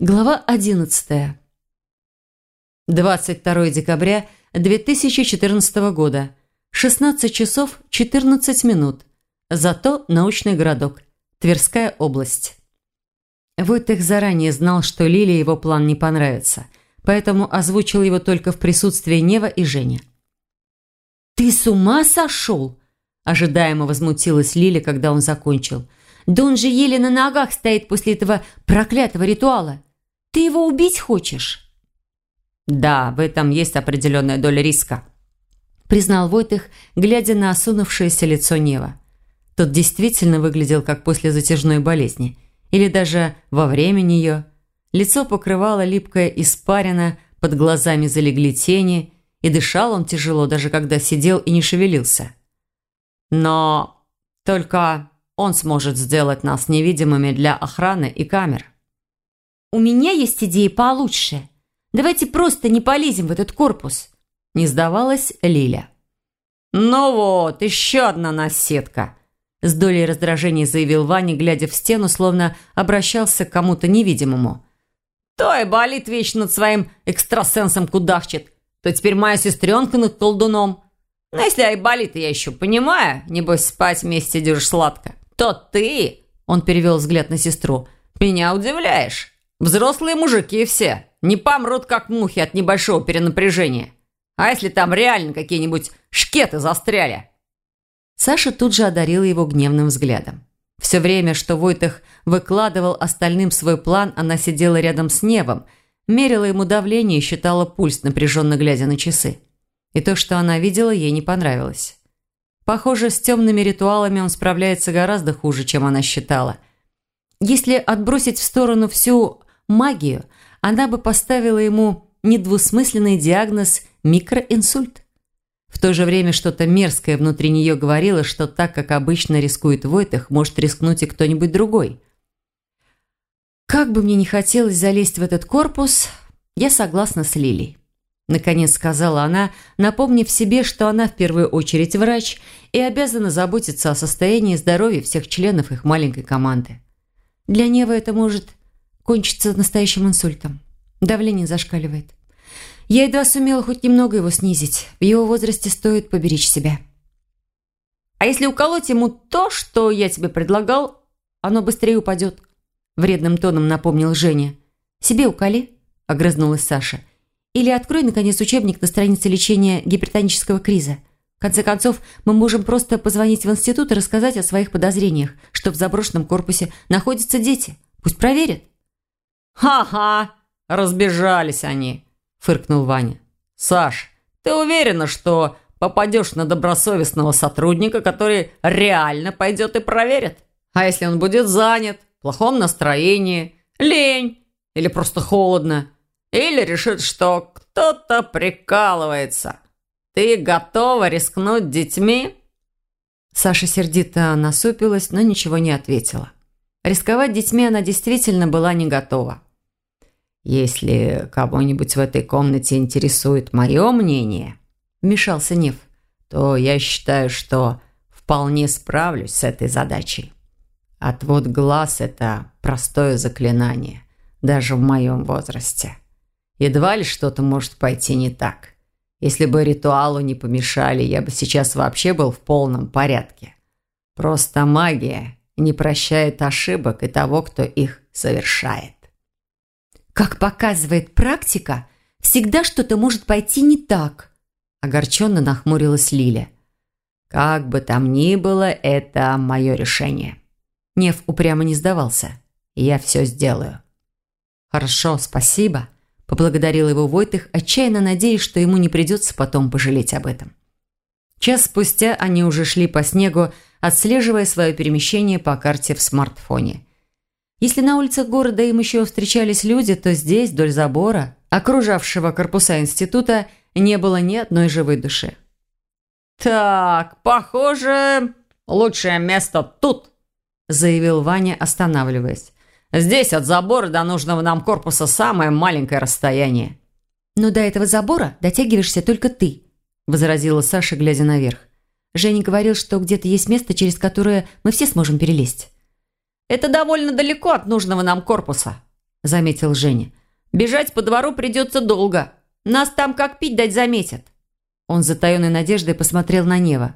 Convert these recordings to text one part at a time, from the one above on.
Глава 11. 22 декабря 2014 года. 16 часов 14 минут. Зато научный городок. Тверская область. Войтых заранее знал, что Лиле его план не понравится, поэтому озвучил его только в присутствии Нева и Жени. «Ты с ума сошел?» Ожидаемо возмутилась Лиля, когда он закончил. «Да он же еле на ногах стоит после этого проклятого ритуала. Ты его убить хочешь?» «Да, в этом есть определенная доля риска», признал Войтых, глядя на осунувшееся лицо Нева. Тот действительно выглядел как после затяжной болезни, или даже во время нее. Лицо покрывало липкая испарина, под глазами залегли тени, и дышал он тяжело, даже когда сидел и не шевелился. Но только он сможет сделать нас невидимыми для охраны и камер. «У меня есть идеи получше. Давайте просто не полезем в этот корпус», – не сдавалась Лиля. «Ну вот, еще одна наседка», – с долей раздражения заявил Ваня, глядя в стену, словно обращался к кому-то невидимому. «То и болит вечно над своим экстрасенсом кудахчет, то теперь моя сестренка над колдуном. Но если Айболита я еще понимаю, небось спать вместе идешь сладко, то ты, он перевел взгляд на сестру, меня удивляешь. Взрослые мужики все. Не помрут, как мухи от небольшого перенапряжения. А если там реально какие-нибудь шкеты застряли?» Саша тут же одарила его гневным взглядом. Все время, что Войтах выкладывал остальным свой план, она сидела рядом с Невом, мерила ему давление и считала пульс, напряженно глядя на часы. И то, что она видела, ей не понравилось. Похоже, с темными ритуалами он справляется гораздо хуже, чем она считала. Если отбросить в сторону всю магию, она бы поставила ему недвусмысленный диагноз микроинсульт. В то же время что-то мерзкое внутри нее говорило, что так, как обычно рискует Войтах, может рискнуть и кто-нибудь другой. «Как бы мне не хотелось залезть в этот корпус, я согласна с Лилей», наконец сказала она, напомнив себе, что она в первую очередь врач и обязана заботиться о состоянии здоровья всех членов их маленькой команды. Для Нева это может кончится настоящим инсультом. Давление зашкаливает. Я едва сумела хоть немного его снизить. В его возрасте стоит поберечь себя. «А если уколоть ему то, что я тебе предлагал, оно быстрее упадет», вредным тоном напомнил Женя. «Себе уколи», – огрызнулась Саша. «Или открой, наконец, учебник на странице лечения гипертонического криза. В конце концов, мы можем просто позвонить в институт и рассказать о своих подозрениях, что в заброшенном корпусе находятся дети. Пусть проверят». «Ха-ха! Разбежались они!» – фыркнул Ваня. «Саш, ты уверена, что попадешь на добросовестного сотрудника, который реально пойдет и проверит? А если он будет занят, в плохом настроении, лень или просто холодно, или решит, что кто-то прикалывается, ты готова рискнуть детьми?» Саша сердито насупилась, но ничего не ответила. Рисковать детьми она действительно была не готова. «Если кого-нибудь в этой комнате интересует мое мнение», – вмешался Нев, – «то я считаю, что вполне справлюсь с этой задачей. Отвод глаз – это простое заклинание, даже в моем возрасте. Едва ли что-то может пойти не так. Если бы ритуалу не помешали, я бы сейчас вообще был в полном порядке. Просто магия не прощает ошибок и того, кто их совершает. Как показывает практика, всегда что-то может пойти не так. Огорченно нахмурилась Лиля. Как бы там ни было, это мое решение. Нев упрямо не сдавался. Я все сделаю. Хорошо, спасибо. Поблагодарил его Войтых, отчаянно надеясь, что ему не придется потом пожалеть об этом. Час спустя они уже шли по снегу, отслеживая свое перемещение по карте в смартфоне. Если на улицах города им еще встречались люди, то здесь, вдоль забора, окружавшего корпуса института, не было ни одной живой души. «Так, похоже, лучшее место тут», – заявил Ваня, останавливаясь. «Здесь от забора до нужного нам корпуса самое маленькое расстояние». «Но до этого забора дотягиваешься только ты», – возразила Саша, глядя наверх. Женя говорил, что где-то есть место, через которое мы все сможем перелезть. Это довольно далеко от нужного нам корпуса. заметил Женя. «Бежать по двору придется долго. Нас там как пить дать заметят». Он с затаенной надеждой посмотрел на Нева.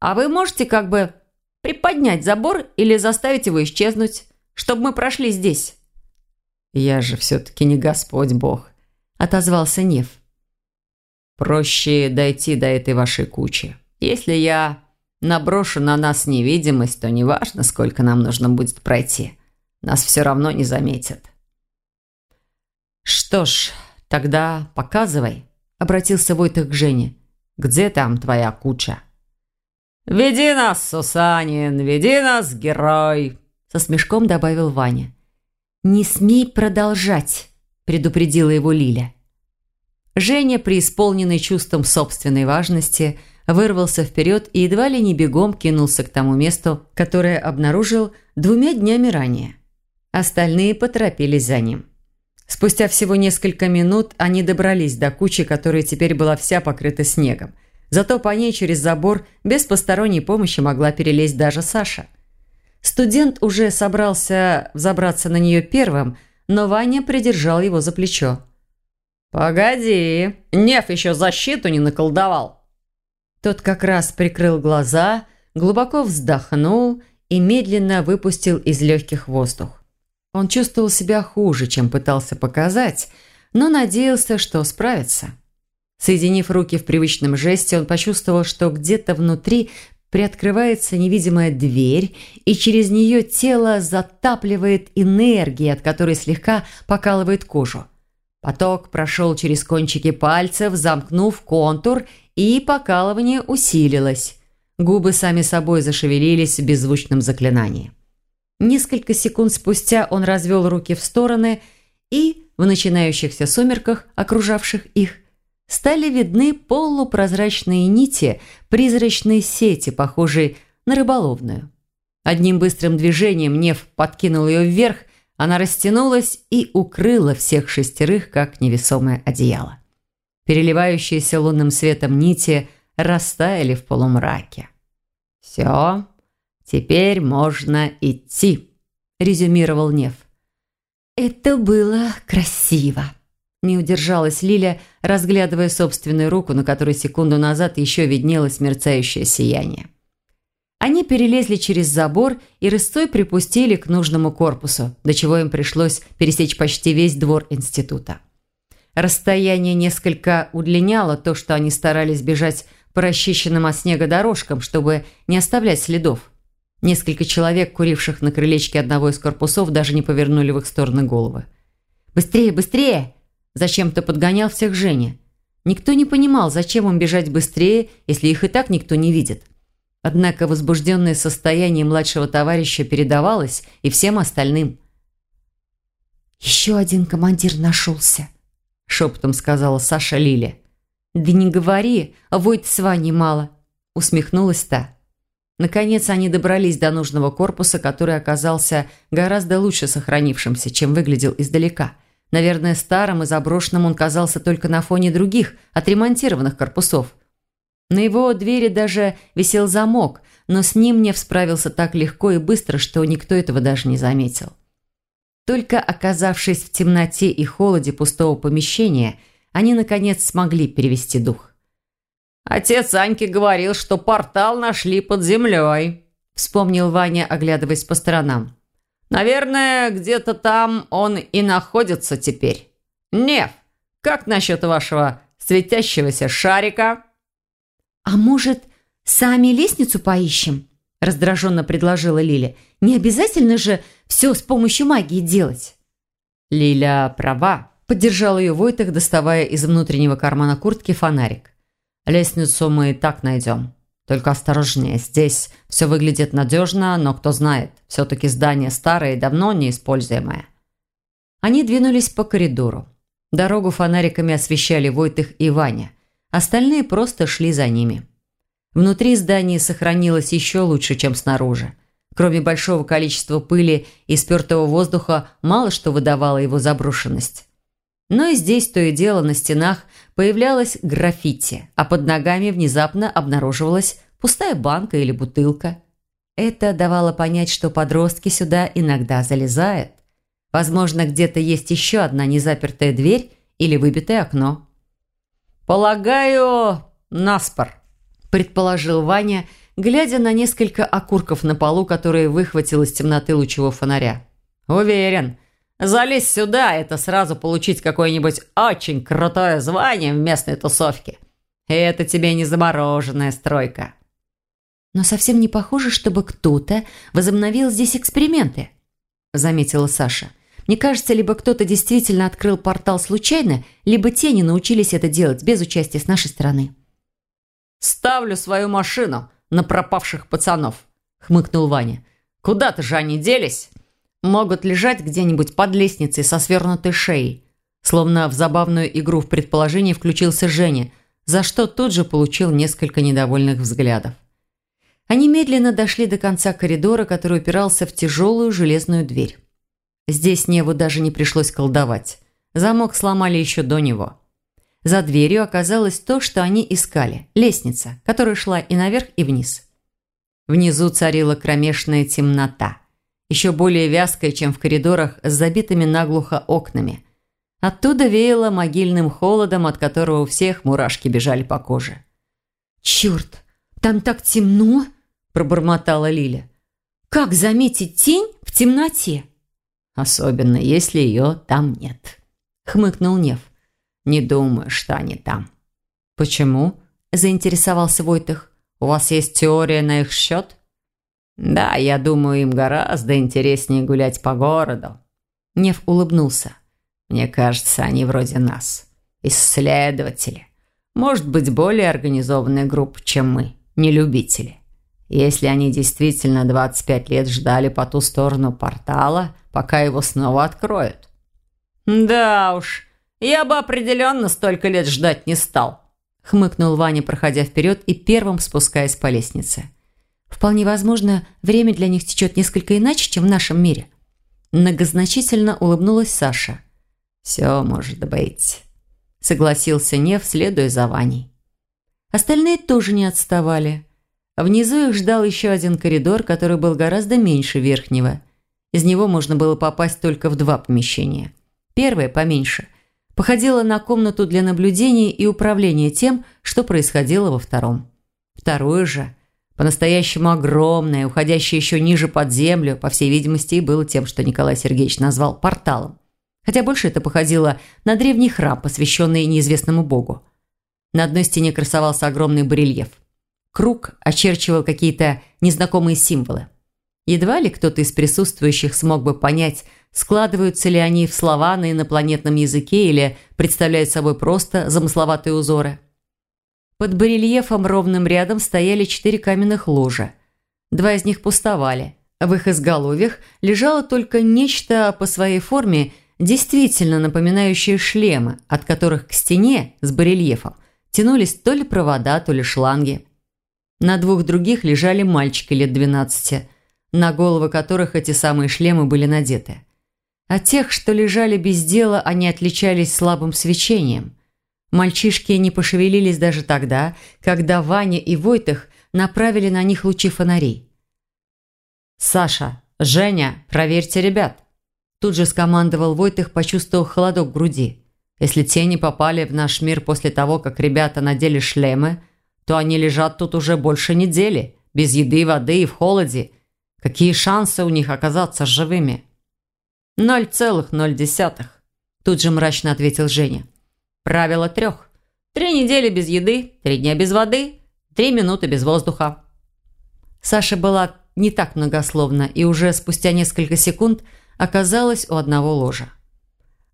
«А вы можете как бы приподнять забор или заставить его исчезнуть, чтобы мы прошли здесь?» «Я же все-таки не Господь Бог», – отозвался Нев. «Проще дойти до этой вашей кучи. Если я наброшу на нас невидимость, то неважно, сколько нам нужно будет пройти. Нас все равно не заметят». «Что ж, тогда показывай», – обратился Войтых к Жене. «Где там твоя куча?» «Веди нас, Сусанин, веди нас, герой!» Со смешком добавил Ваня. «Не смей продолжать», – предупредила его Лиля. Женя, преисполненный чувством собственной важности, вырвался вперед и едва ли не бегом кинулся к тому месту, которое обнаружил двумя днями ранее. Остальные поторопились за ним. Спустя всего несколько минут они добрались до кучи, которая теперь была вся покрыта снегом – Зато по ней через забор без посторонней помощи могла перелезть даже Саша. Студент уже собрался взобраться на нее первым, но Ваня придержал его за плечо. «Погоди, Неф еще защиту не наколдовал». Тот как раз прикрыл глаза, глубоко вздохнул и медленно выпустил из легких воздух. Он чувствовал себя хуже, чем пытался показать, но надеялся, что справится. Соединив руки в привычном жесте, он почувствовал, что где-то внутри приоткрывается невидимая дверь, и через нее тело затапливает энергия, от которой слегка покалывает кожу. Поток прошел через кончики пальцев, замкнув контур, и покалывание усилилось. Губы сами собой зашевелились в беззвучном заклинании. Несколько секунд спустя он развел руки в стороны, и в начинающихся сумерках, окружавших их, стали видны полупрозрачные нити призрачной сети, похожей на рыболовную. Одним быстрым движением Нев подкинул ее вверх, она растянулась и укрыла всех шестерых, как невесомое одеяло. Переливающиеся лунным светом нити растаяли в полумраке. «Все, теперь можно идти», – резюмировал Нев. «Это было красиво», не удержалась Лиля, разглядывая собственную руку, на которой секунду назад еще виднелось мерцающее сияние. Они перелезли через забор и рысцой припустили к нужному корпусу, до чего им пришлось пересечь почти весь двор института. Расстояние несколько удлиняло то, что они старались бежать по расчищенным от снега дорожкам, чтобы не оставлять следов. Несколько человек, куривших на крылечке одного из корпусов, даже не повернули в их стороны головы. «Быстрее, быстрее!» Зачем-то подгонял всех Женя. Никто не понимал, зачем им бежать быстрее, если их и так никто не видит. Однако возбужденное состояние младшего товарища передавалось и всем остальным. «Еще один командир нашелся», – шепотом сказала Саша Лиле. «Да не говори, а вой с Ваней мало», – усмехнулась та. Наконец они добрались до нужного корпуса, который оказался гораздо лучше сохранившимся, чем выглядел издалека – Наверное, старым и заброшенным он казался только на фоне других, отремонтированных корпусов. На его двери даже висел замок, но с ним не справился так легко и быстро, что никто этого даже не заметил. Только оказавшись в темноте и холоде пустого помещения, они, наконец, смогли перевести дух. «Отец Аньки говорил, что портал нашли под землей», вспомнил Ваня, оглядываясь по сторонам. Наверное, где-то там он и находится теперь. Нев, как насчет вашего светящегося шарика?» «А может, сами лестницу поищем?» – раздраженно предложила Лиля. «Не обязательно же все с помощью магии делать». «Лиля права», – поддержал ее Войтах, доставая из внутреннего кармана куртки фонарик. «Лестницу мы и так найдем. Только осторожнее, здесь все выглядит надежно, но кто знает, все-таки здание старое и давно неиспользуемое. Они двинулись по коридору. Дорогу фонариками освещали Войтых и Ваня. Остальные просто шли за ними. Внутри здания сохранилось еще лучше, чем снаружи. Кроме большого количества пыли и спертого воздуха, мало что выдавало его заброшенность. Но и здесь то и дело на стенах появлялось граффити, а под ногами внезапно обнаруживалась пустая банка или бутылка. Это давало понять, что подростки сюда иногда залезают. Возможно, где-то есть еще одна незапертая дверь или выбитое окно. «Полагаю, наспор», – предположил Ваня, глядя на несколько окурков на полу, которые выхватил из темноты лучевого фонаря. «Уверен, залезть сюда – это сразу получить какое-нибудь очень крутое звание в местной тусовке. И это тебе не замороженная стройка». «Но совсем не похоже, чтобы кто-то возобновил здесь эксперименты», – заметила Саша. «Мне кажется, либо кто-то действительно открыл портал случайно, либо те не научились это делать без участия с нашей стороны». «Ставлю свою машину на пропавших пацанов», – хмыкнул Ваня. «Куда-то же они делись? Могут лежать где-нибудь под лестницей со свернутой шеей». Словно в забавную игру в предположении включился Женя, за что тут же получил несколько недовольных взглядов. Они медленно дошли до конца коридора, который упирался в тяжелую железную дверь. Здесь Неву даже не пришлось колдовать. Замок сломали еще до него. За дверью оказалось то, что они искали – лестница, которая шла и наверх, и вниз. Внизу царила кромешная темнота, еще более вязкая, чем в коридорах с забитыми наглухо окнами. Оттуда веяло могильным холодом, от которого у всех мурашки бежали по коже. «Черт, там так темно!» пробормотала Лиля. «Как заметить тень в темноте?» «Особенно, если ее там нет», — хмыкнул Нев. «Не думаю, что они там». «Почему?» – заинтересовался Войтых. «У вас есть теория на их счет?» «Да, я думаю, им гораздо интереснее гулять по городу». Нев улыбнулся. «Мне кажется, они вроде нас. Исследователи. Может быть, более организованная группа, чем мы, не любители. Если они действительно 25 лет ждали по ту сторону портала, пока его снова откроют. «Да уж, я бы определенно столько лет ждать не стал», хмыкнул Ваня, проходя вперед и первым спускаясь по лестнице. «Вполне возможно, время для них течет несколько иначе, чем в нашем мире». Многозначительно улыбнулась Саша. «Все может быть», согласился Нев, следуя за Ваней. Остальные тоже не отставали – Внизу их ждал еще один коридор, который был гораздо меньше верхнего. Из него можно было попасть только в два помещения. Первое, поменьше, походило на комнату для наблюдения и управления тем, что происходило во втором. Второе же, по-настоящему огромное, уходящее еще ниже под землю, по всей видимости, и было тем, что Николай Сергеевич назвал порталом. Хотя больше это походило на древний храм, посвященный неизвестному богу. На одной стене красовался огромный барельеф – Круг очерчивал какие-то незнакомые символы. Едва ли кто-то из присутствующих смог бы понять, складываются ли они в слова на инопланетном языке или представляют собой просто замысловатые узоры. Под барельефом ровным рядом стояли четыре каменных ложа. Два из них пустовали. В их изголовьях лежало только нечто по своей форме, действительно напоминающее шлемы, от которых к стене с барельефом тянулись то ли провода, то ли шланги. На двух других лежали мальчики лет 12, на головы которых эти самые шлемы были надеты. От тех, что лежали без дела, они отличались слабым свечением. Мальчишки не пошевелились даже тогда, когда Ваня и Войтых направили на них лучи фонарей. «Саша, Женя, проверьте ребят!» Тут же скомандовал Войтых, почувствовав холодок в груди. «Если тени попали в наш мир после того, как ребята надели шлемы, то они лежат тут уже больше недели, без еды, воды и в холоде. Какие шансы у них оказаться живыми? «Ноль целых ноль десятых», – тут же мрачно ответил Женя. «Правило трех. Три недели без еды, три дня без воды, три минуты без воздуха». Саша была не так многословна и уже спустя несколько секунд оказалась у одного ложа.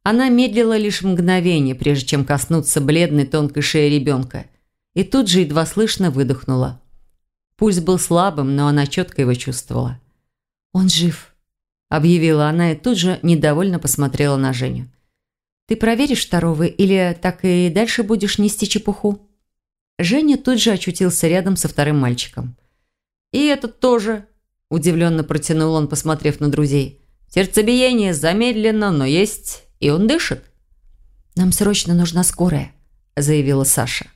Она медлила лишь мгновение, прежде чем коснуться бледной тонкой шеи ребенка – и тут же едва слышно выдохнула. Пульс был слабым, но она четко его чувствовала. «Он жив», – объявила она и тут же недовольно посмотрела на Женю. «Ты проверишь второго или так и дальше будешь нести чепуху?» Женя тут же очутился рядом со вторым мальчиком. «И этот тоже», – удивленно протянул он, посмотрев на друзей. «Сердцебиение замедленно, но есть, и он дышит». «Нам срочно нужна скорая», – заявила Саша.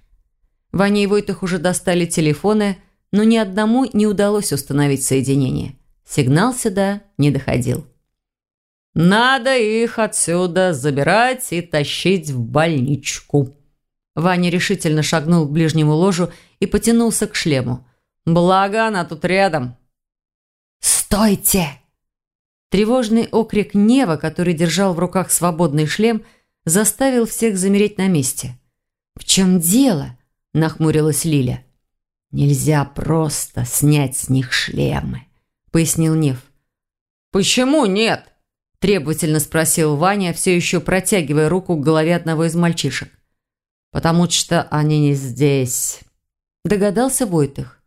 Ваня и Войтых уже достали телефоны, но ни одному не удалось установить соединение. Сигнал сюда не доходил. Надо их отсюда забирать и тащить в больничку». Ваня решительно шагнул к ближнему ложу и потянулся к шлему. «Благо она тут рядом». «Стойте!» Тревожный окрик Нева, который держал в руках свободный шлем, заставил всех замереть на месте. «В чем дело?» – нахмурилась Лиля. «Нельзя просто снять с них шлемы», – пояснил Нев. «Почему нет?» – требовательно спросил Ваня, все еще протягивая руку к голове одного из мальчишек. «Потому что они не здесь», – догадался Войтых.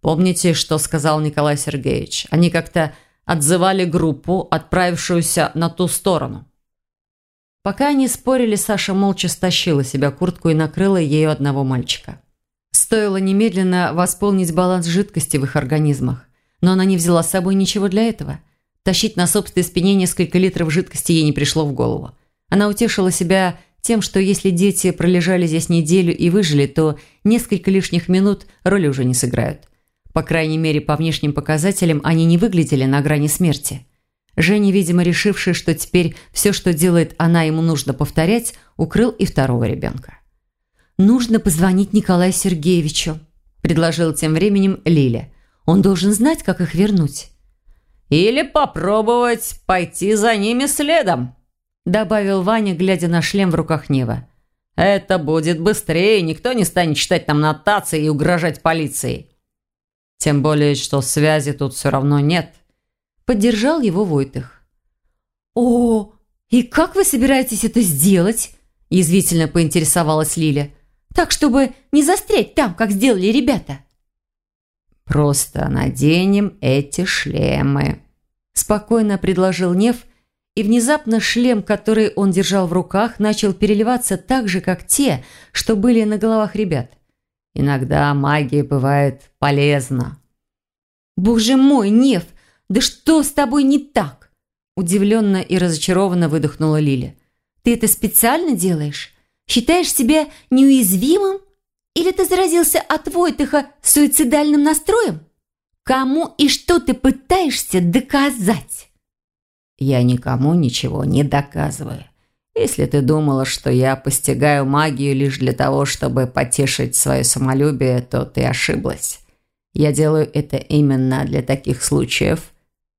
«Помните, что сказал Николай Сергеевич? Они как-то отзывали группу, отправившуюся на ту сторону». Пока они спорили, Саша молча стащила себя куртку и накрыла ею одного мальчика. Стоило немедленно восполнить баланс жидкости в их организмах, но она не взяла с собой ничего для этого – Тащить на собственной спине несколько литров жидкости ей не пришло в голову. Она утешила себя тем, что если дети пролежали здесь неделю и выжили, то несколько лишних минут роли уже не сыграют. По крайней мере, по внешним показателям они не выглядели на грани смерти. Женя, видимо, решивший, что теперь все, что делает она, ему нужно повторять, укрыл и второго ребенка. «Нужно позвонить Николаю Сергеевичу», – предложил тем временем Лиля. «Он должен знать, как их вернуть». Или попробовать пойти за ними следом», добавил Ваня, глядя на шлем в руках Нева. «Это будет быстрее, никто не станет читать там нотации и угрожать полиции». «Тем более, что связи тут все равно нет», поддержал его Войтых. «О, и как вы собираетесь это сделать?» язвительно поинтересовалась Лиля. «Так, чтобы не застрять там, как сделали ребята». «Просто наденем эти шлемы», – спокойно предложил Нев, и внезапно шлем, который он держал в руках, начал переливаться так же, как те, что были на головах ребят. Иногда магия бывает полезна. «Боже мой, Нев, да что с тобой не так?» Удивленно и разочарованно выдохнула Лиля. «Ты это специально делаешь? Считаешь себя неуязвимым?» Или ты заразился от Войтыха суицидальным настроем? Кому и что ты пытаешься доказать?» «Я никому ничего не доказываю. Если ты думала, что я постигаю магию лишь для того, чтобы потешить свое самолюбие, то ты ошиблась. Я делаю это именно для таких случаев».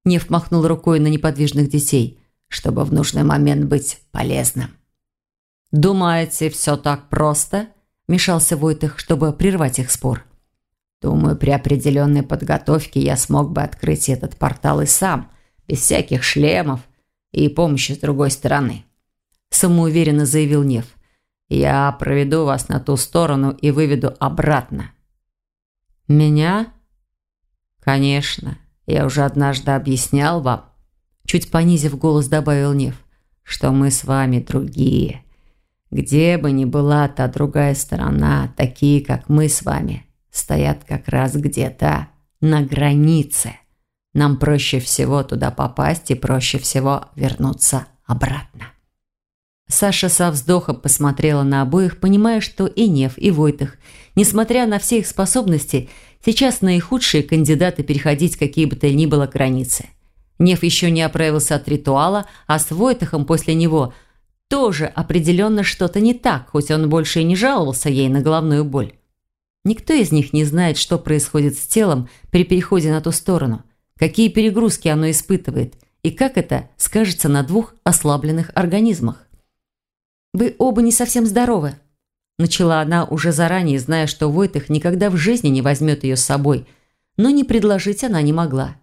Нев махнул рукой на неподвижных детей, чтобы в нужный момент быть полезным. «Думаете, все так просто?» Мешался Войтых, чтобы прервать их спор. Думаю, при определенной подготовке я смог бы открыть этот портал и сам, без всяких шлемов и помощи с другой стороны. Самоуверенно заявил Нев. Я проведу вас на ту сторону и выведу обратно. Меня? Конечно. Я уже однажды объяснял вам, чуть понизив голос, добавил Нев, что мы с вами другие. Где бы ни была та другая сторона, такие, как мы с вами, стоят как раз где-то на границе. Нам проще всего туда попасть и проще всего вернуться обратно. Саша со вздохом посмотрела на обоих, понимая, что и Нев, и Войтых, несмотря на все их способности, сейчас наихудшие кандидаты переходить какие бы то ни было границы. Нев еще не оправился от ритуала, а с Войтахом после него – тоже определенно что-то не так, хоть он больше и не жаловался ей на головную боль. Никто из них не знает, что происходит с телом при переходе на ту сторону, какие перегрузки оно испытывает и как это скажется на двух ослабленных организмах. «Вы оба не совсем здоровы», – начала она уже заранее, зная, что Войтых никогда в жизни не возьмет ее с собой, но не предложить она не могла.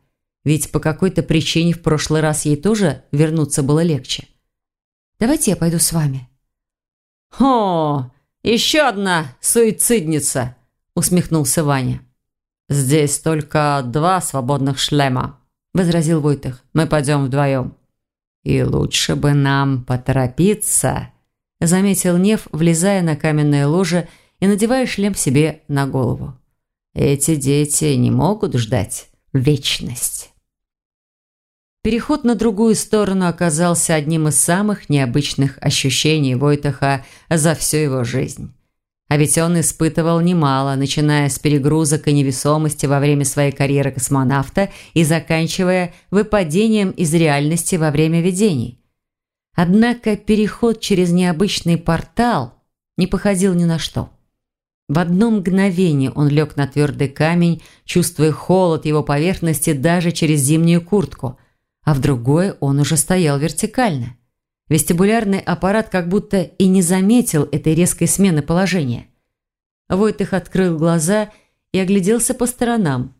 Ведь по какой-то причине в прошлый раз ей тоже вернуться было легче. Давайте я пойду с вами». «О, еще одна суицидница!» – усмехнулся Ваня. «Здесь только два свободных шлема», – возразил Войтых. «Мы пойдем вдвоем». «И лучше бы нам поторопиться», – заметил Нев, влезая на каменное ложе и надевая шлем себе на голову. «Эти дети не могут ждать вечность». Переход на другую сторону оказался одним из самых необычных ощущений Войтаха за всю его жизнь. А ведь он испытывал немало, начиная с перегрузок и невесомости во время своей карьеры космонавта и заканчивая выпадением из реальности во время видений. Однако переход через необычный портал не походил ни на что. В одно мгновение он лег на твердый камень, чувствуя холод его поверхности даже через зимнюю куртку, а в другое он уже стоял вертикально – Вестибулярный аппарат как будто и не заметил этой резкой смены положения. Войтых открыл глаза и огляделся по сторонам.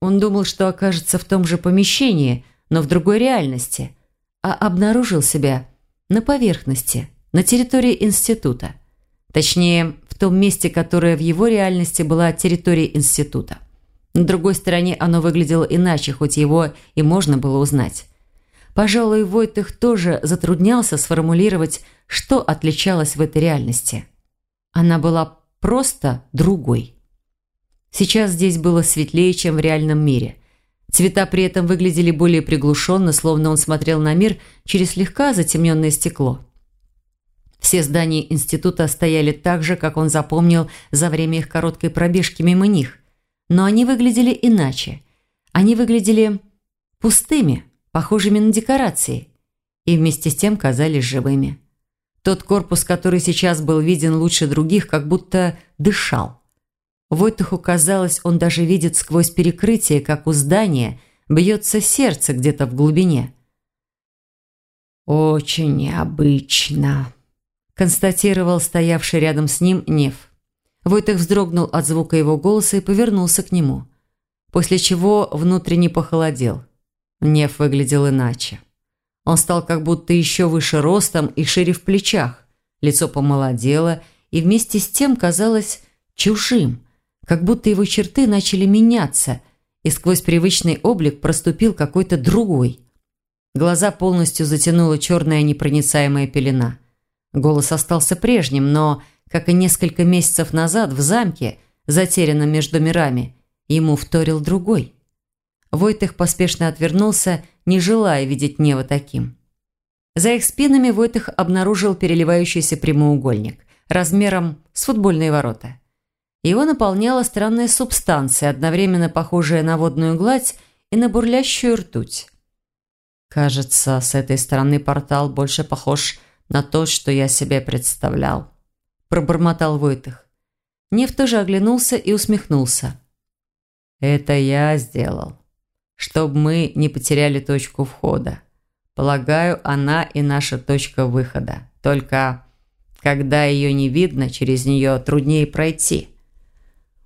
Он думал, что окажется в том же помещении, но в другой реальности, а обнаружил себя на поверхности, на территории института. Точнее, в том месте, которое в его реальности была территорией института. На другой стороне оно выглядело иначе, хоть его и можно было узнать. Пожалуй, Войтых тоже затруднялся сформулировать, что отличалось в этой реальности. Она была просто другой. Сейчас здесь было светлее, чем в реальном мире. Цвета при этом выглядели более приглушенно, словно он смотрел на мир через слегка затемненное стекло. Все здания института стояли так же, как он запомнил за время их короткой пробежки мимо них. Но они выглядели иначе. Они выглядели пустыми, похожими на декорации, и вместе с тем казались живыми. Тот корпус, который сейчас был виден лучше других, как будто дышал. Войтуху казалось, он даже видит сквозь перекрытие, как у здания бьется сердце где-то в глубине. «Очень необычно», – констатировал стоявший рядом с ним Нев. Войтых вздрогнул от звука его голоса и повернулся к нему, после чего внутренне похолодел – Нев выглядел иначе. Он стал как будто еще выше ростом и шире в плечах. Лицо помолодело и вместе с тем казалось чужим, как будто его черты начали меняться, и сквозь привычный облик проступил какой-то другой. Глаза полностью затянула черная непроницаемая пелена. Голос остался прежним, но, как и несколько месяцев назад в замке, затерянном между мирами, ему вторил другой. Войтых поспешно отвернулся, не желая видеть Нева таким. За их спинами Войтых обнаружил переливающийся прямоугольник размером с футбольные ворота. Его наполняла странная субстанция, одновременно похожая на водную гладь и на бурлящую ртуть. Кажется, с этой стороны портал больше похож на то, что я себе представлял. Пробормотал Войтых. Нев тоже оглянулся и усмехнулся. «Это я сделал чтобы мы не потеряли точку входа. Полагаю, она и наша точка выхода. Только когда ее не видно, через нее труднее пройти.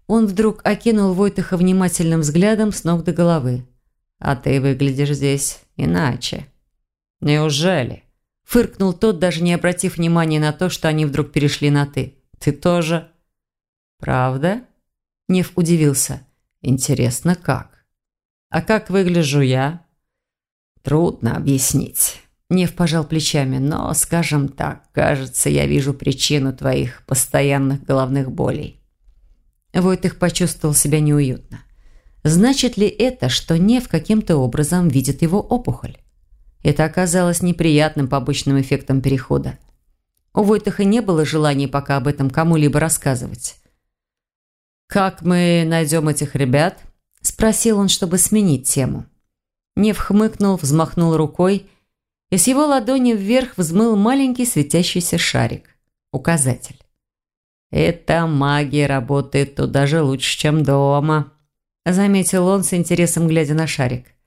Он вдруг окинул Войтыха внимательным взглядом с ног до головы. «А ты выглядишь здесь иначе». «Неужели?» Фыркнул тот, даже не обратив внимания на то, что они вдруг перешли на «ты». «Ты тоже?» «Правда?» Нев удивился. «Интересно, как?» А как выгляжу я? Трудно объяснить. Нев пожал плечами, но, скажем так, кажется, я вижу причину твоих постоянных головных болей. Войтых почувствовал себя неуютно. Значит ли это, что Нев каким-то образом видит его опухоль? Это оказалось неприятным побочным эффектом перехода. У Войтыха не было желания пока об этом кому-либо рассказывать. «Как мы найдем этих ребят?» Спросил он, чтобы сменить тему. Нев хмыкнул, взмахнул рукой, и с его ладони вверх взмыл маленький светящийся шарик. Указатель. «Эта магия работает тут даже лучше, чем дома», заметил он с интересом, глядя на шарик.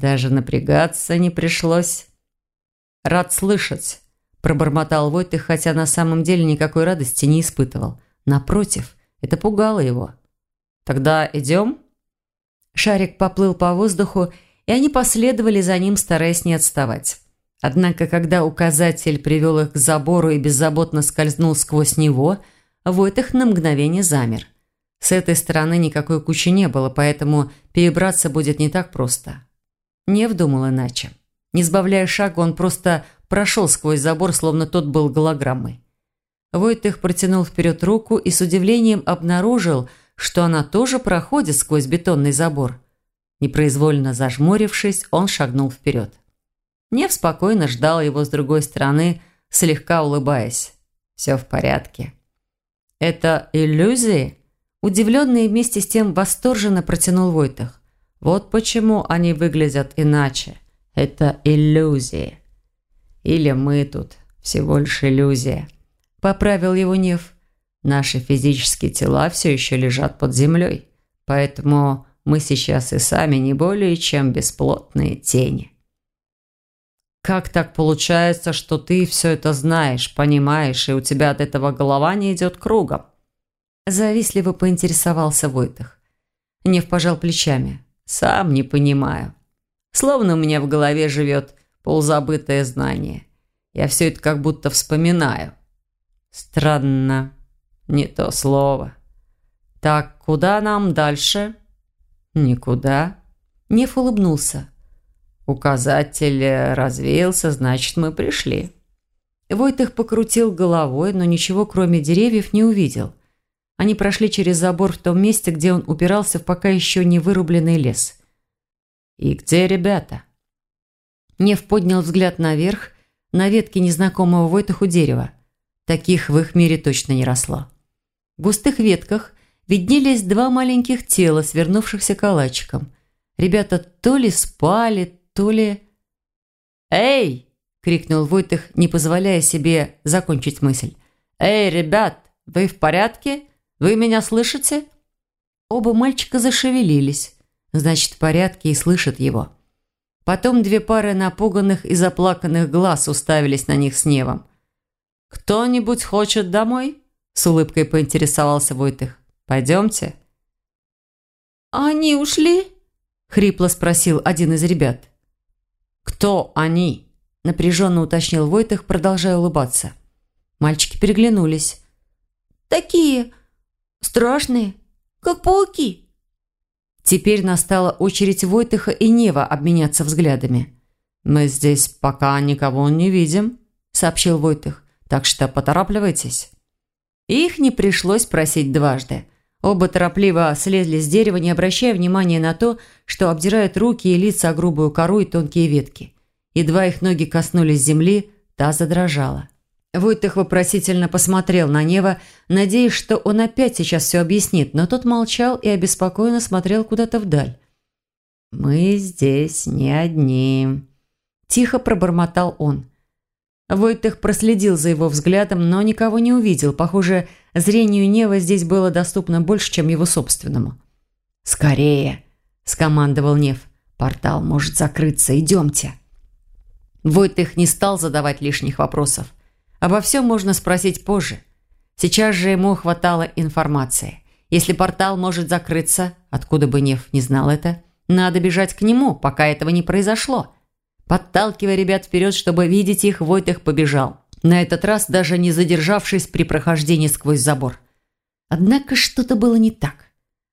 «Даже напрягаться не пришлось». «Рад слышать», – пробормотал Войтых, хотя на самом деле никакой радости не испытывал. Напротив, это пугало его. «Тогда идем?» Шарик поплыл по воздуху, и они последовали за ним, стараясь не отставать. Однако, когда указатель привел их к забору и беззаботно скользнул сквозь него, Войтых на мгновение замер. С этой стороны никакой кучи не было, поэтому перебраться будет не так просто. Не вдумал иначе. Не сбавляя шага, он просто прошел сквозь забор, словно тот был голограммой. Войтых протянул вперед руку и с удивлением обнаружил, что она тоже проходит сквозь бетонный забор. Непроизвольно зажмурившись, он шагнул вперед. Нев спокойно ждал его с другой стороны, слегка улыбаясь. «Все в порядке». Это иллюзии?» Удивленный и вместе с тем восторженно протянул Войтах. «Вот почему они выглядят иначе. Это иллюзии. Или мы тут всего лишь иллюзия». Поправил его Нев. «Наши физические тела все еще лежат под землей, поэтому мы сейчас и сами не более чем бесплотные тени». «Как так получается, что ты все это знаешь, понимаешь, и у тебя от этого голова не идет кругом?» Завистливо поинтересовался Войтах. Нев пожал плечами. «Сам не понимаю. Словно у меня в голове живет ползабытое знание. Я все это как будто вспоминаю. Странно. Не то слово. Так, куда нам дальше?» «Никуда». Нев улыбнулся. Указатель развеялся, значит, мы пришли. Войтых покрутил головой, но ничего кроме деревьев не увидел. Они прошли через забор в том месте, где он упирался в пока еще не вырубленный лес. «И где ребята?» Нев поднял взгляд наверх, на ветке незнакомого Войтаху дерева. Таких в их мире точно не росло. В густых ветках виднелись два маленьких тела, свернувшихся калачиком. Ребята то ли спали, то ли... «Эй!» – крикнул Войтых, не позволяя себе закончить мысль. «Эй, ребят, вы в порядке? Вы меня слышите?» Оба мальчика зашевелились. Значит, в порядке и слышат его. Потом две пары напуганных и заплаканных глаз уставились на них с невом. «Кто-нибудь хочет домой?» – с улыбкой поинтересовался Войтых. «Пойдемте». «Они ушли?» – хрипло спросил один из ребят. «Кто они?» – напряженно уточнил Войтых, продолжая улыбаться. Мальчики переглянулись. «Такие страшные, как пауки». Теперь настала очередь Войтыха и Нева обменяться взглядами. «Мы здесь пока никого не видим», – сообщил Войтых, «так что поторапливайтесь». Их не пришлось просить дважды. Оба торопливо слезли с дерева, не обращая внимания на то, что обдирают руки и лица о грубую кору и тонкие ветки. Едва их ноги коснулись земли, та задрожала. Войтых вопросительно посмотрел на Нева, надеясь, что он опять сейчас все объяснит, но тот молчал и обеспокоенно смотрел куда-то вдаль. «Мы здесь не одни», – тихо пробормотал он. Войтых проследил за его взглядом, но никого не увидел. Похоже, зрению Нева здесь было доступно больше, чем его собственному. «Скорее!» – скомандовал Нев. «Портал может закрыться. Идемте!» Войтых не стал задавать лишних вопросов. Обо всем можно спросить позже. Сейчас же ему хватало информации. Если портал может закрыться, откуда бы Нев не знал это, надо бежать к нему, пока этого не произошло – Подталкивая ребят вперед, чтобы видеть их, Войтых побежал. На этот раз даже не задержавшись при прохождении сквозь забор. Однако что-то было не так.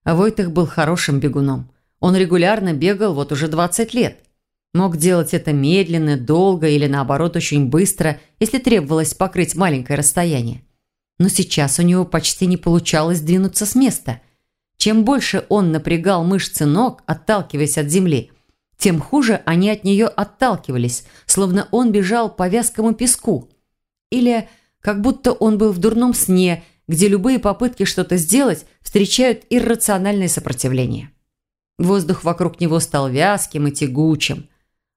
Войтых был хорошим бегуном. Он регулярно бегал вот уже 20 лет. Мог делать это медленно, долго или наоборот очень быстро, если требовалось покрыть маленькое расстояние. Но сейчас у него почти не получалось двинуться с места. Чем больше он напрягал мышцы ног, отталкиваясь от земли – тем хуже они от нее отталкивались, словно он бежал по вязкому песку. Или как будто он был в дурном сне, где любые попытки что-то сделать встречают иррациональное сопротивление. Воздух вокруг него стал вязким и тягучим.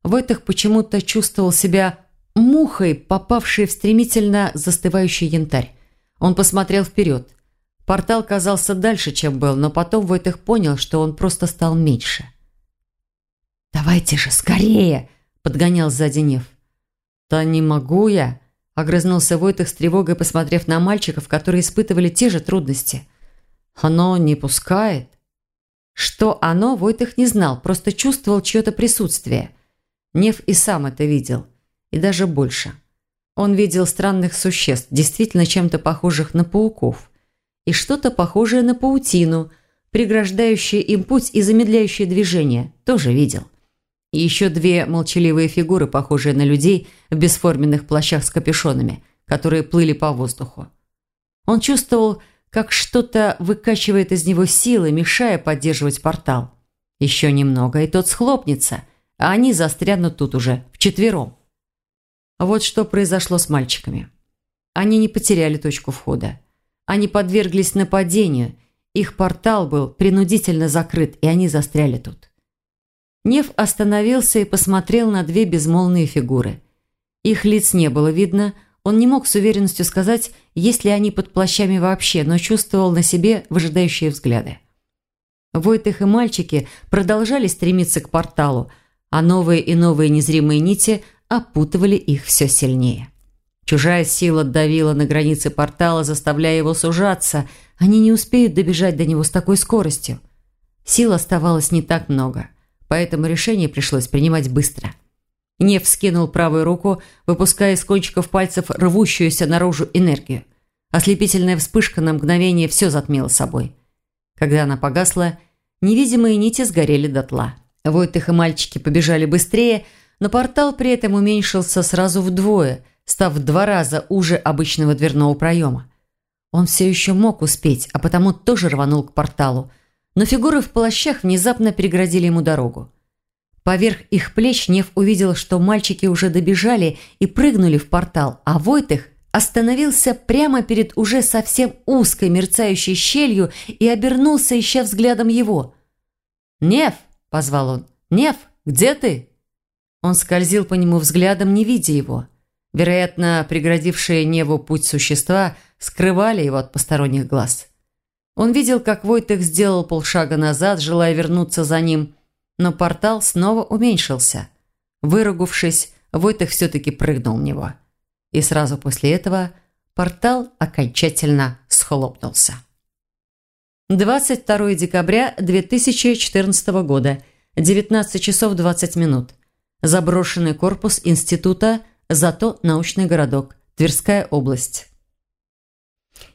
Войтах почему-то чувствовал себя мухой, попавшей в стремительно застывающий янтарь. Он посмотрел вперед. Портал казался дальше, чем был, но потом Войтах понял, что он просто стал меньше – «Давайте же, скорее!» – подгонял сзади Нев. «Да не могу я!» – огрызнулся Войтых с тревогой, посмотрев на мальчиков, которые испытывали те же трудности. «Оно не пускает?» Что оно, Войтых не знал, просто чувствовал чье-то присутствие. Нев и сам это видел. И даже больше. Он видел странных существ, действительно чем-то похожих на пауков. И что-то похожее на паутину, преграждающее им путь и замедляющее движение, тоже видел. И еще две молчаливые фигуры, похожие на людей в бесформенных плащах с капюшонами, которые плыли по воздуху. Он чувствовал, как что-то выкачивает из него силы, мешая поддерживать портал. Еще немного, и тот схлопнется, а они застрянут тут уже, вчетвером. Вот что произошло с мальчиками. Они не потеряли точку входа. они подверглись нападению. Их портал был принудительно закрыт, и они застряли тут. Нев остановился и посмотрел на две безмолвные фигуры. Их лиц не было видно, он не мог с уверенностью сказать, есть ли они под плащами вообще, но чувствовал на себе выжидающие взгляды. Войтых и мальчики продолжали стремиться к порталу, а новые и новые незримые нити опутывали их все сильнее. Чужая сила давила на границе портала, заставляя его сужаться. Они не успеют добежать до него с такой скоростью. Сил оставалось не так много, поэтому решение пришлось принимать быстро. Нев скинул правую руку, выпуская из кончиков пальцев рвущуюся наружу энергию. Ослепительная вспышка на мгновение все затмила собой. Когда она погасла, невидимые нити сгорели дотла. Войтых и мальчики побежали быстрее, но портал при этом уменьшился сразу вдвое, став в два раза уже обычного дверного проема. Он все еще мог успеть, а потому тоже рванул к порталу, но фигуры в плащах внезапно переградили ему дорогу. Поверх их плеч Нев увидел, что мальчики уже добежали и прыгнули в портал, а Войтых остановился прямо перед уже совсем узкой мерцающей щелью и обернулся, ища взглядом его. «Нев!» – позвал он. «Нев, где ты?» Он скользил по нему взглядом, не видя его. Вероятно, преградившие Неву путь существа скрывали его от посторонних глаз. Он видел, как Войтых сделал полшага назад, желая вернуться за ним – но портал снова уменьшился. Выругавшись, Войтых все-таки прыгнул в него. И сразу после этого портал окончательно схлопнулся. 22 декабря 2014 года, 19 часов 20 минут. Заброшенный корпус института «Зато научный городок», Тверская область.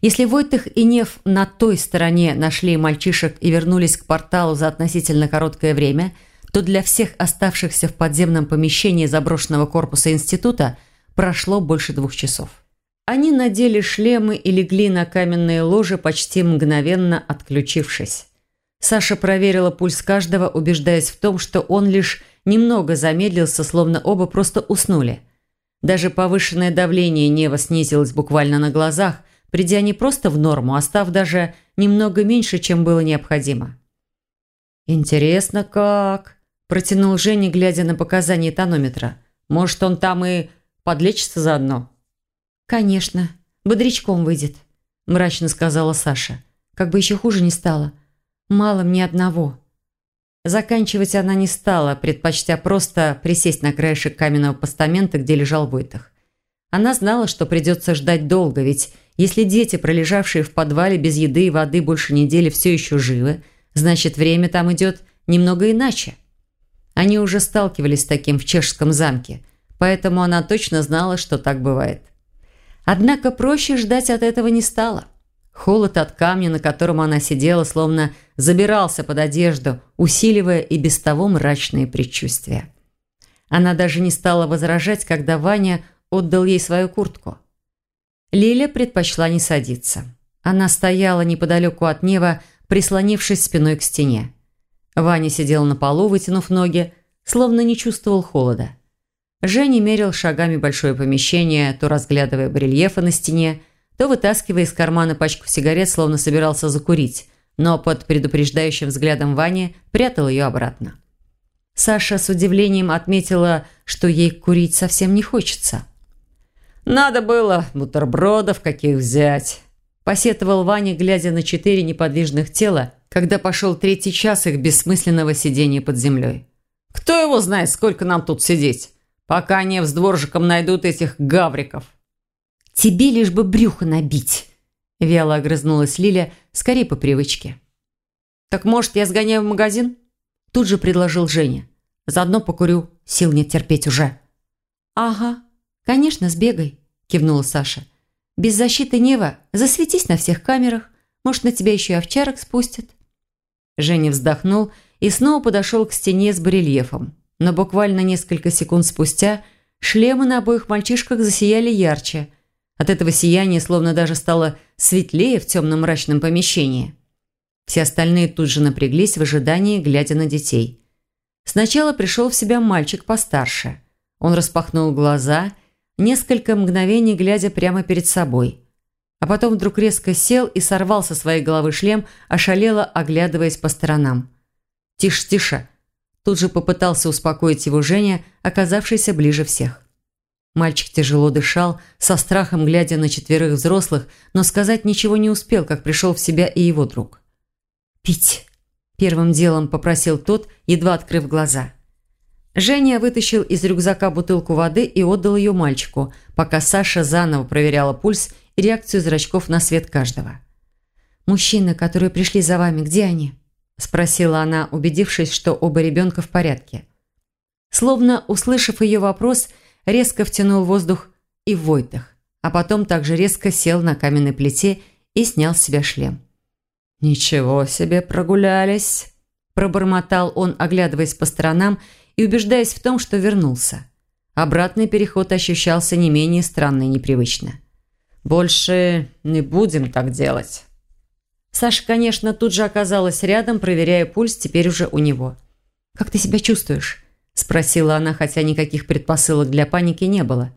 Если Войтых и Нев на той стороне нашли мальчишек и вернулись к порталу за относительно короткое время, то для всех оставшихся в подземном помещении заброшенного корпуса института прошло больше двух часов. Они надели шлемы и легли на каменные ложи, почти мгновенно отключившись. Саша проверила пульс каждого, убеждаясь в том, что он лишь немного замедлился, словно оба просто уснули. Даже повышенное давление Нева снизилось буквально на глазах – придя не просто в норму, а став даже немного меньше, чем было необходимо. «Интересно, как?» – протянул Женя, глядя на показания тонометра. «Может, он там и подлечится заодно?» «Конечно. Бодрячком выйдет», – мрачно сказала Саша. «Как бы еще хуже не стало. Мало мне одного». Заканчивать она не стала, предпочтя просто присесть на краешек каменного постамента, где лежал Войтах. Она знала, что придется ждать долго, ведь если дети, пролежавшие в подвале без еды и воды больше недели, все еще живы, значит, время там идет немного иначе. Они уже сталкивались с таким в чешском замке, поэтому она точно знала, что так бывает. Однако проще ждать от этого не стало. Холод от камня, на котором она сидела, словно забирался под одежду, усиливая и без того мрачные предчувствия. Она даже не стала возражать, когда Ваня отдал ей свою куртку – Лиля предпочла не садиться. Она стояла неподалеку от Нева, прислонившись спиной к стене. Ваня сидел на полу, вытянув ноги, словно не чувствовал холода. Женя мерил шагами большое помещение, то разглядывая барельефы на стене, то вытаскивая из кармана пачку сигарет, словно собирался закурить, но под предупреждающим взглядом Вани прятал ее обратно. Саша с удивлением отметила, что ей курить совсем не хочется – «Надо было бутербродов каких взять», – посетовал Ваня, глядя на четыре неподвижных тела, когда пошел третий час их бессмысленного сидения под землей. «Кто его знает, сколько нам тут сидеть, пока они с дворжиком найдут этих гавриков». «Тебе лишь бы брюхо набить», – вяло огрызнулась Лиля, скорее по привычке. «Так, может, я сгоняю в магазин?» Тут же предложил Женя. «Заодно покурю, сил нет терпеть уже». «Ага», «Конечно, сбегай», – кивнула Саша. «Без защиты Нева засветись на всех камерах. Может, на тебя еще и овчарок спустят». Женя вздохнул и снова подошел к стене с барельефом. Но буквально несколько секунд спустя шлемы на обоих мальчишках засияли ярче. От этого сияния словно даже стало светлее в темном мрачном помещении. Все остальные тут же напряглись в ожидании, глядя на детей. Сначала пришел в себя мальчик постарше. Он распахнул глаза несколько мгновений глядя прямо перед собой. а потом вдруг резко сел и сорвал со своей головы шлем, ошалело оглядываясь по сторонам. «Тише, тише!» Тут же попытался успокоить его Женя, оказавшийся ближе всех. Мальчик тяжело дышал, со страхом глядя на четверых взрослых, но сказать ничего не успел, как пришел в себя и его друг. «Пить!» – первым делом попросил тот, едва открыв глаза. Женя вытащил из рюкзака бутылку воды и отдал ее мальчику, пока Саша заново проверяла пульс и реакцию зрачков на свет каждого. «Мужчины, которые пришли за вами, где они?» – спросила она, убедившись, что оба ребенка в порядке. Словно, услышав ее вопрос, резко втянул воздух и Войтах, а потом также резко сел на каменной плите и снял с себя шлем. «Ничего себе прогулялись!» – пробормотал он, оглядываясь по сторонам и убеждаясь в том, что вернулся. Обратный переход ощущался не менее странно и непривычно. «Больше не будем так делать». Саша, конечно, тут же оказалась рядом, проверяя пульс теперь уже у него. «Как ты себя чувствуешь?» – спросила она, хотя никаких предпосылок для паники не было.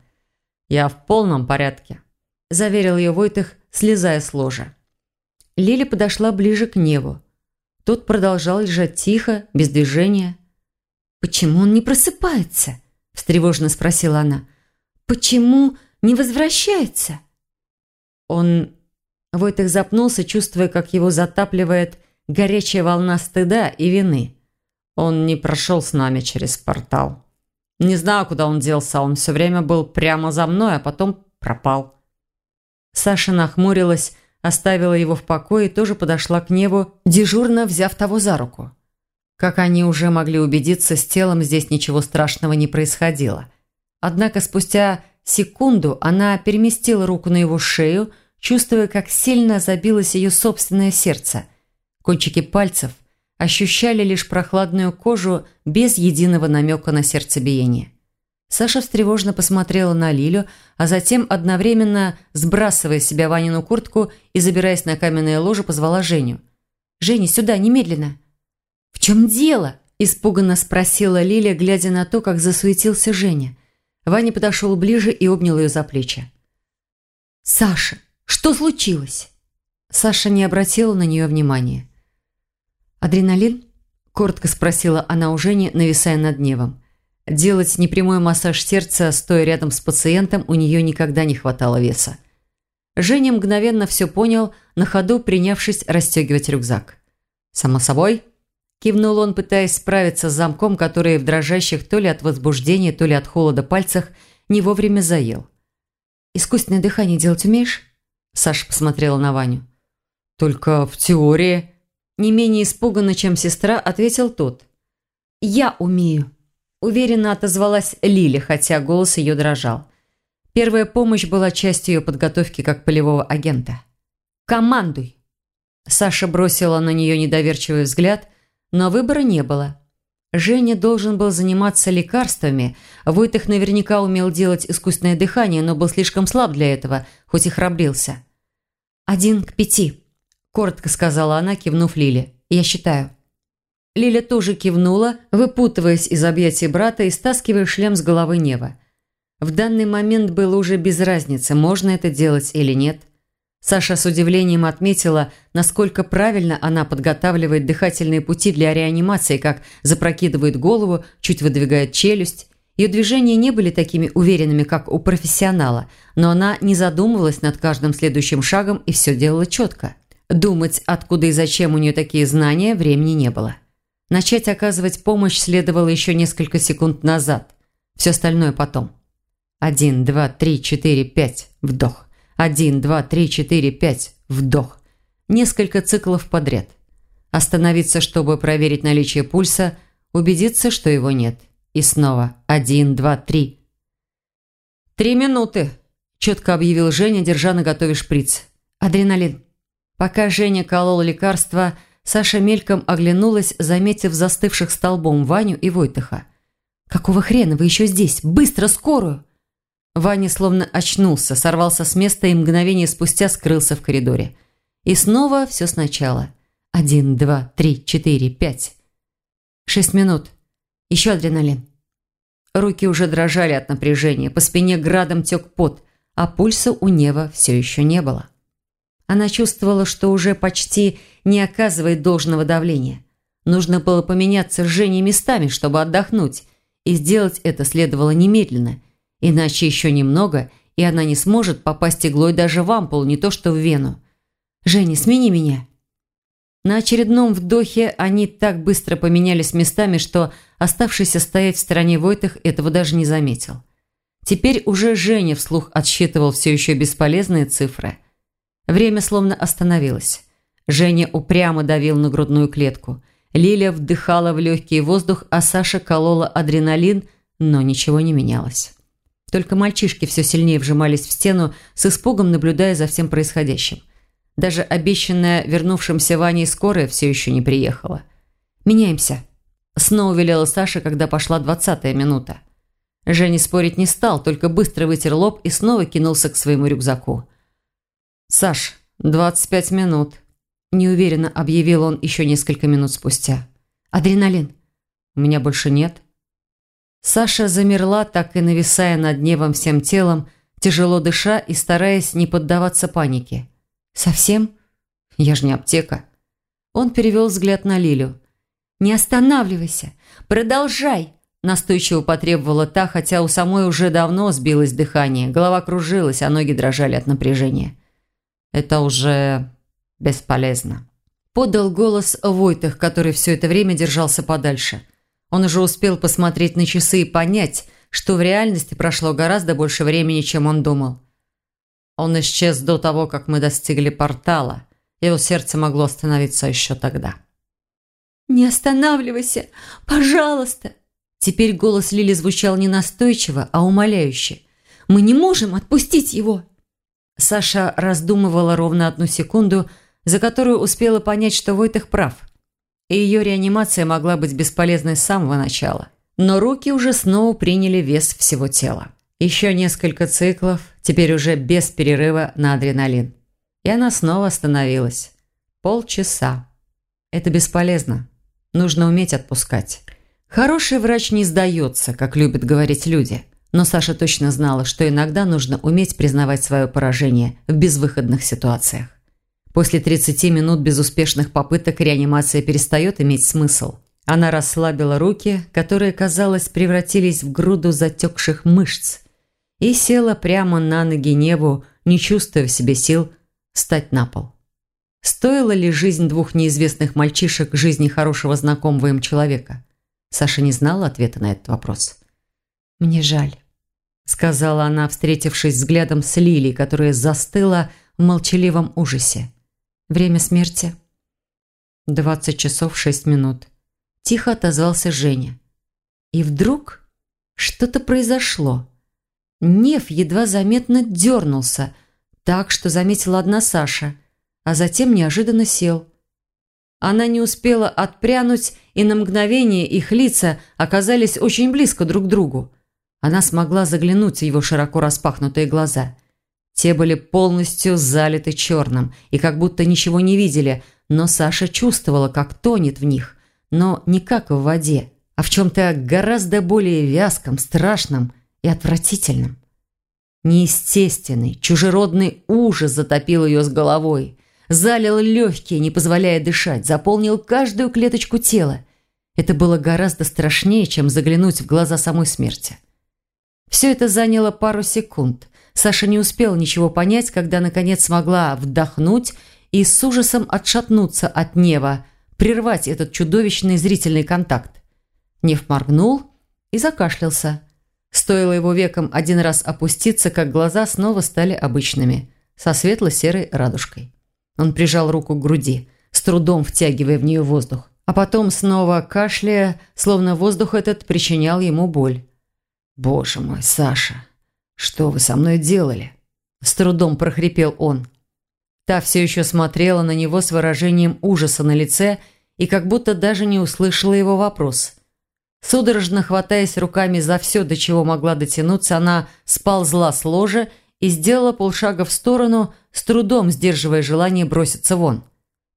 «Я в полном порядке», – заверил ее Войтых, слезая с ложа. Лиля подошла ближе к Неву. Тот продолжал лежать тихо, без движения. «Почему он не просыпается?» – встревоженно спросила она. «Почему не возвращается?» Он... Войтых запнулся, чувствуя, как его затапливает горячая волна стыда и вины. Он не прошел с нами через портал. Не знаю, куда он делся, он все время был прямо за мной, а потом пропал. Саша нахмурилась, оставила его в покое и тоже подошла к Неву, дежурно взяв того за руку. Как они уже могли убедиться, с телом здесь ничего страшного не происходило. Однако спустя секунду она переместила руку на его шею, чувствуя, как сильно забилось ее собственное сердце. Кончики пальцев ощущали лишь прохладную кожу без единого намека на сердцебиение. Саша встревоженно посмотрела на Лилю, а затем, одновременно сбрасывая с себя Ванину куртку и забираясь на каменное ложе, позвала Женю. «Женя, сюда, немедленно!» «В чем дело?» – испуганно спросила Лилия, глядя на то, как засуетился Женя. Ваня подошел ближе и обнял ее за плечи. «Саша, что случилось?» Саша не обратила на нее внимания. «Адреналин?» – коротко спросила она у Жени, нависая над Невом. Делать непрямой массаж сердца, стоя рядом с пациентом, у нее никогда не хватало веса. Женя мгновенно все понял, на ходу принявшись расстегивать рюкзак. «Само собой», Кивнул он, пытаясь справиться с замком, который в дрожащих то ли от возбуждения, то ли от холода пальцах не вовремя заел. «Искусственное дыхание делать умеешь?» Саша посмотрела на Ваню. «Только в теории». Не менее испуганно, чем сестра, ответил тот. «Я умею», – уверенно отозвалась Лили, хотя голос ее дрожал. Первая помощь была частью ее подготовки как полевого агента. «Командуй!» Саша бросила на нее недоверчивый взгляд – но выбора не было. Женя должен был заниматься лекарствами. Войтых наверняка умел делать искусственное дыхание, но был слишком слаб для этого, хоть и храбрился. «Один к пяти», – коротко сказала она, кивнув Лиле. «Я считаю». Лиля тоже кивнула, выпутываясь из объятий брата и стаскивая шлем с головы Нева. В данный момент было уже без разницы, можно это делать или нет. Саша с удивлением отметила, насколько правильно она подготавливает дыхательные пути для реанимации, как запрокидывает голову, чуть выдвигает челюсть. Ее движения не были такими уверенными, как у профессионала, но она не задумывалась над каждым следующим шагом и все делала четко. Думать, откуда и зачем у нее такие знания, времени не было. Начать оказывать помощь следовало еще несколько секунд назад. Все остальное потом. Один, два, три, четыре, пять. Вдох. Один, два, три, четыре, пять. Вдох. Несколько циклов подряд. Остановиться, чтобы проверить наличие пульса, убедиться, что его нет. И снова. Один, два, три. «Три минуты», – четко объявил Женя, держа на готове шприц. «Адреналин». Пока Женя колол лекарство, Саша мельком оглянулась, заметив застывших столбом Ваню и Войтыха. «Какого хрена вы еще здесь? Быстро, скорую!» Ваня словно очнулся, сорвался с места и мгновение спустя скрылся в коридоре. И снова все сначала. Один, два, три, четыре, пять. Шесть минут. Еще адреналин. Руки уже дрожали от напряжения, по спине градом тек пот, а пульса у Нева все еще не было. Она чувствовала, что уже почти не оказывает должного давления. Нужно было поменяться с Женей местами, чтобы отдохнуть, и сделать это следовало немедленно, иначе еще немного, и она не сможет попасть иглой даже в ампулу, не то что в вену. «Женя, смени меня!» На очередном вдохе они так быстро поменялись местами, что оставшийся стоять в стороне Войтых этого даже не заметил. Теперь уже Женя вслух отсчитывал все еще бесполезные цифры. Время словно остановилось. Женя упрямо давил на грудную клетку. Лиля вдыхала в легкий воздух, а Саша колола адреналин, но ничего не менялось. Только мальчишки все сильнее вжимались в стену, с испугом наблюдая за всем происходящим. Даже обещанная вернувшимся Ваней скорая все еще не приехала. «Меняемся», – снова велела Саша, когда пошла двадцатая минута. Женя спорить не стал, только быстро вытер лоб и снова кинулся к своему рюкзаку. «Саш, двадцать пять минут», – неуверенно объявил он еще несколько минут спустя. «Адреналин?» «У меня больше нет». Саша замерла, так и нависая над небом всем телом, тяжело дыша и стараясь не поддаваться панике. «Совсем? Я же не аптека». Он перевел взгляд на Лилю. «Не останавливайся! Продолжай!» Настойчиво потребовала та, хотя у самой уже давно сбилось дыхание. Голова кружилась, а ноги дрожали от напряжения. «Это уже бесполезно». Подал голос Войтах, который все это время держался подальше. Он уже успел посмотреть на часы и понять, что в реальности прошло гораздо больше времени, чем он думал. Он исчез до того, как мы достигли портала. Его сердце могло остановиться еще тогда. «Не останавливайся! Пожалуйста!» Теперь голос Лили звучал не настойчиво, а умоляюще. «Мы не можем отпустить его!» Саша раздумывала ровно одну секунду, за которую успела понять, что Войтых прав. И ее реанимация могла быть бесполезной с самого начала. Но руки уже снова приняли вес всего тела. Еще несколько циклов, теперь уже без перерыва на адреналин. И она снова остановилась. Полчаса. Это бесполезно. Нужно уметь отпускать. Хороший врач не сдается, как любят говорить люди. Но Саша точно знала, что иногда нужно уметь признавать свое поражение в безвыходных ситуациях. После 30 минут безуспешных попыток реанимация перестает иметь смысл. Она расслабила руки, которые, казалось, превратились в груду затекших мышц, и села прямо на ноги небу, не чувствуя в себе сил встать на пол. Стоила ли жизнь двух неизвестных мальчишек жизни хорошего знакомого им человека? Саша не знала ответа на этот вопрос. «Мне жаль», – сказала она, встретившись взглядом с Лилией, которая застыла в молчаливом ужасе. «Время смерти?» «Двадцать часов шесть минут», – тихо отозвался Женя. И вдруг что-то произошло. Нев едва заметно дернулся, так что заметила одна Саша, а затем неожиданно сел. Она не успела отпрянуть, и на мгновение их лица оказались очень близко друг к другу. Она смогла заглянуть в его широко распахнутые глаза. Те были полностью залиты черным и как будто ничего не видели, но Саша чувствовала, как тонет в них, но не как в воде, а в чем-то гораздо более вязком, страшном и отвратительным. Неестественный, чужеродный ужас затопил ее с головой, залил легкие, не позволяя дышать, заполнил каждую клеточку тела. Это было гораздо страшнее, чем заглянуть в глаза самой смерти. Все это заняло пару секунд. Саша не успела ничего понять, когда наконец смогла вдохнуть и с ужасом отшатнуться от нева, прервать этот чудовищный зрительный контакт. Нев моргнул и закашлялся. Стоило его векам один раз опуститься, как глаза снова стали обычными, со светло-серой радужкой. Он прижал руку к груди, с трудом втягивая в нее воздух, а потом снова кашляя, словно воздух этот причинял ему боль. «Боже мой, Саша, что вы со мной делали?» С трудом прохрипел он. Та все еще смотрела на него с выражением ужаса на лице и как будто даже не услышала его вопрос – Судорожно хватаясь руками за все, до чего могла дотянуться, она сползла с ложа и сделала полшага в сторону, с трудом сдерживая желание броситься вон.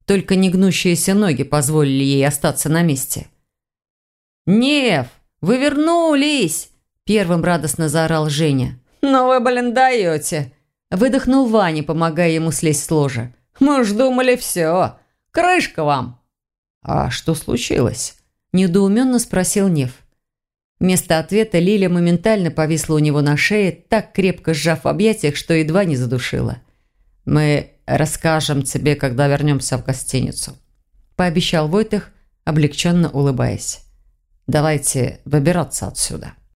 Только негнущиеся ноги позволили ей остаться на месте. «Нев, вы вернулись!» – первым радостно заорал Женя. «Ну вы, блин, даете!» – выдохнул Ваня, помогая ему слезть с ложа. Мы уж думали все. Крышка вам!» «А что случилось?» – недоуменно спросил Нев. Вместо ответа Лиля моментально повисла у него на шее, так крепко сжав в объятиях, что едва не задушила. «Мы расскажем тебе, когда вернемся в гостиницу», – пообещал Войтых, облегченно улыбаясь. «Давайте выбираться отсюда».